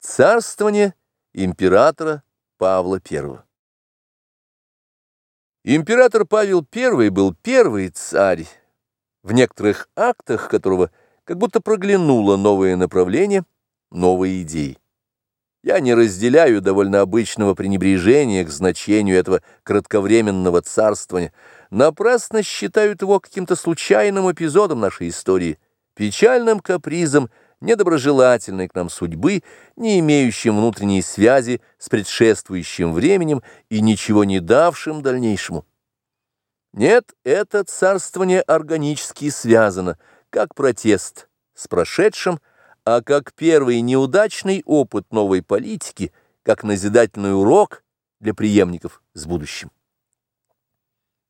Царствование императора Павла I. Император Павел I был первый царь, в некоторых актах которого как будто проглянуло новое направление, новые идеи. Я не разделяю довольно обычного пренебрежения к значению этого кратковременного царствования, напрасно считают его каким-то случайным эпизодом нашей истории, печальным капризом недоброжелательной к нам судьбы, не имеющим внутренней связи с предшествующим временем и ничего не давшим дальнейшему. Нет, это царствование органически связано, как протест с прошедшим, а как первый неудачный опыт новой политики, как назидательный урок для преемников с будущим.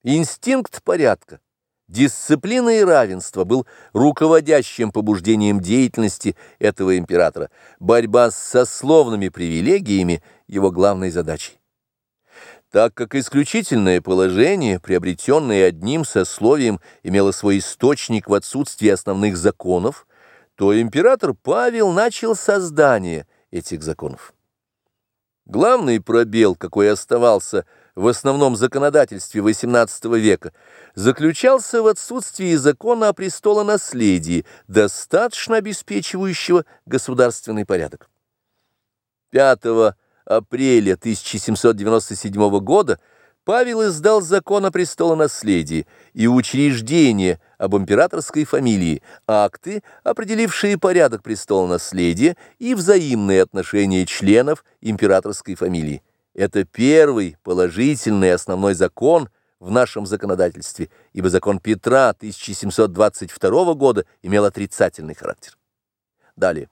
Инстинкт порядка Дисциплина и равенство был руководящим побуждением деятельности этого императора, борьба с сословными привилегиями его главной задачей. Так как исключительное положение, приобретенное одним сословием, имело свой источник в отсутствии основных законов, то император Павел начал создание этих законов. Главный пробел, какой оставался в основном законодательстве XVIII века, заключался в отсутствии закона о престолонаследии, достаточно обеспечивающего государственный порядок. 5 апреля 1797 года Павел издал закон о престолонаследии и учреждение об императорской фамилии, акты, определившие порядок престолонаследия и взаимные отношения членов императорской фамилии. Это первый положительный основной закон в нашем законодательстве, ибо закон Петра 1722 года имел отрицательный характер. Далее.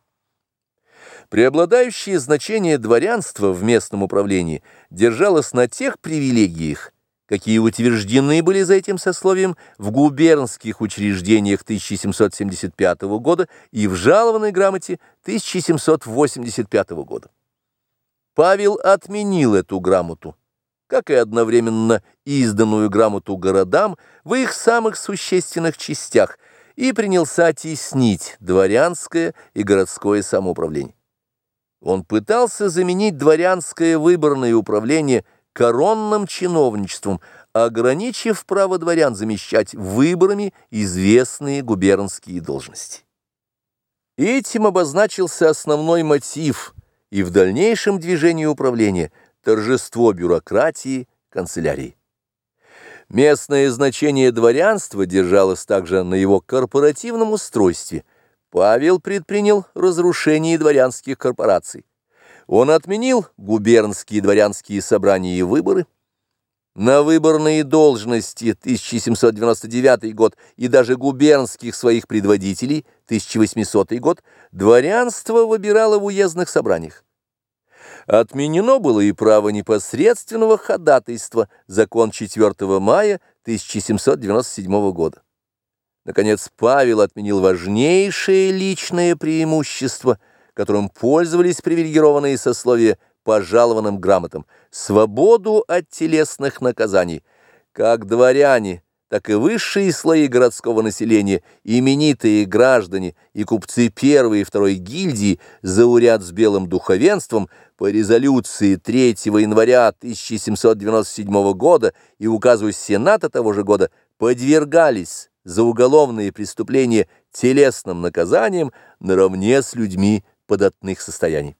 Преобладающее значение дворянства в местном управлении держалось на тех привилегиях, какие утверждены были за этим сословием в губернских учреждениях 1775 года и в жалованной грамоте 1785 года. Павел отменил эту грамоту, как и одновременно изданную грамоту городам в их самых существенных частях, и принялся теснить дворянское и городское самоуправление. Он пытался заменить дворянское выборное управление коронным чиновничеством, ограничив право дворян замещать выборами известные губернские должности. Этим обозначился основной мотив и в дальнейшем движении управления торжество бюрократии, канцелярии. Местное значение дворянства держалось также на его корпоративном устройстве – Павел предпринял разрушение дворянских корпораций. Он отменил губернские дворянские собрания и выборы. На выборные должности 1799 год и даже губернских своих предводителей 1800 год дворянство выбирало в уездных собраниях. Отменено было и право непосредственного ходатайства, закон 4 мая 1797 года. Наконец, Павел отменил важнейшее личное преимущество, которым пользовались привилегированные сословия по жалованным грамотам, свободу от телесных наказаний. Как дворяне, так и высшие слои городского населения, именитые граждане и купцы первой и второй гильдии, зауряд с белым духовенством, по резолюции 3 января 1797 года и указу Сената того же года подвергались за уголовные преступления телесным наказанием наравне с людьми податных состояний.